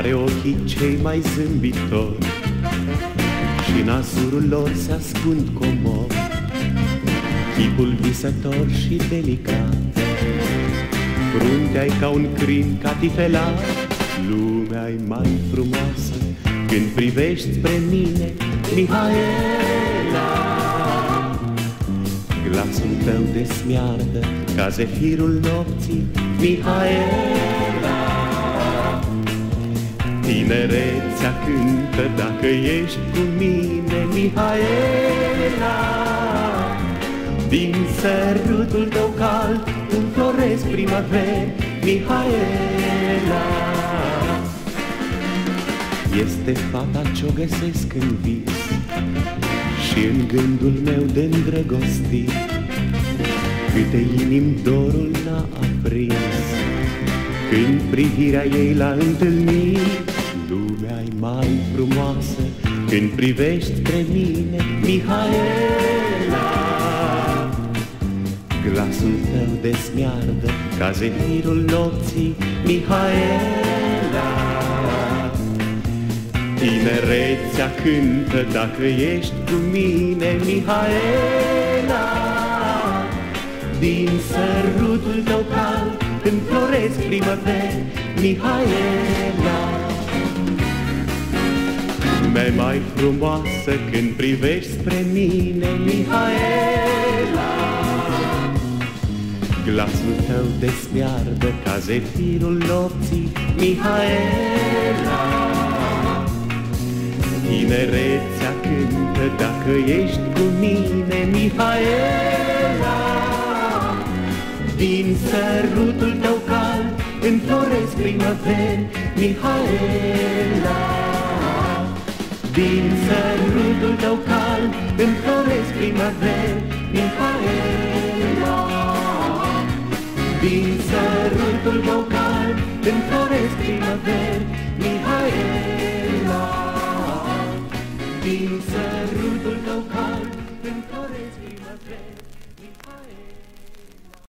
Are ochii cei mai zâmbitori Și nasurul lor se ascund comor. Chipul visător și delicat fruntea ca un crin catifelat lumea e mai frumoasă. Când privești spre mine, Mihaela de smiardă ca zefirul nopții, Mihaela. Tinerețea cântă dacă ești cu mine, Mihaela. Din sărutul tău cald înfloresc primăveri, Mihaela. Este fata ce-o găsesc în vis Și în gândul meu de îndrăgostit Câte inim dorul n-a aprins. Când privirea ei l-a întâlnit lumea e mai frumoasă. Când privești spre mine, Mihaela Glasul tău de smiardă ca zefirul nopții, Mihaela. Tinerețea cântă dacă ești cu mine, Mihaela Din sărutul tău cald înfloresc primăveri, Mihaela. Mi-ai mai frumoasă când privești spre mine, Mihaela. Glasul tău de smiardă ca zefirul nopții, Mihaela. Tinerețea cântă dacă ești cu mine, Mihaela din sărutul tău cald Înfloresc primăveri Mihaela. Din sărutul tău cald Înfloresc primăveri Mihaela. Din sărutul tău cald Înfloresc primăveri Mihaela. Din sărutul tău cald Înfloresc primăveri Mihaela.